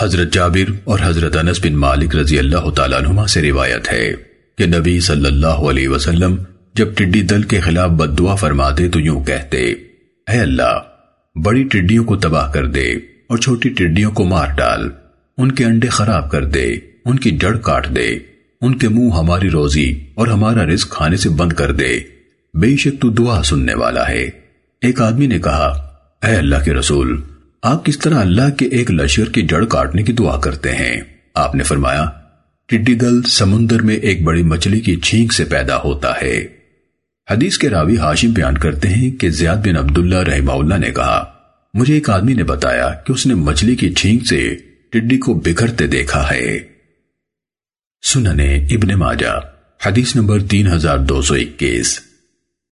حضرت جابر اور حضرت انس بن مالک رضی اللہ تعالیٰ عنہ سے روایت ہے کہ نبی صلی اللہ علیہ وسلم جب ٹڈی دل کے خلاف بد دعا فرماتے تو یوں کہتے، اے اللہ، بڑی ٹڈیوں کو تباہ کر دے اور چھوٹی ٹڈیوں کو مار ڈال، ان کے انڈے خراب کر دے، ان کی جڑ کاٹ دے، ان کے منہ ہماری روزی اور ہمارا رزق کھانے سے بند کر دے۔ بے شک تو دعا سننے والا ہے۔ ایک آدمی نے کہا، اے اللہ کے رسول آپ کس طرح اللہ کے ایک لشکر کی جڑ کاٹنے کی دعا کرتے ہیں؟ آپ نے فرمایا، ٹڈی دل سمندر میں ایک بڑی مچھلی کی چھینک سے پیدا ہوتا ہے۔ حدیث کے راوی ہاشم بیان کرتے ہیں کہ زیاد بن عبداللہ رحمہ اللہ نے کہا، مجھے ایک آدمی نے بتایا کہ اس نے مچھلی کی چھینک سے ٹڈی کو بکھرتے دیکھا ہے۔ سننے ابن ماجہ، حدیث نمبر تین ہزار دو سو اکیس۔